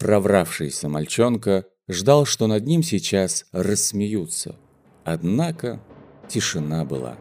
Провравшийся мальчонка ждал, что над ним сейчас рассмеются. Однако тишина была.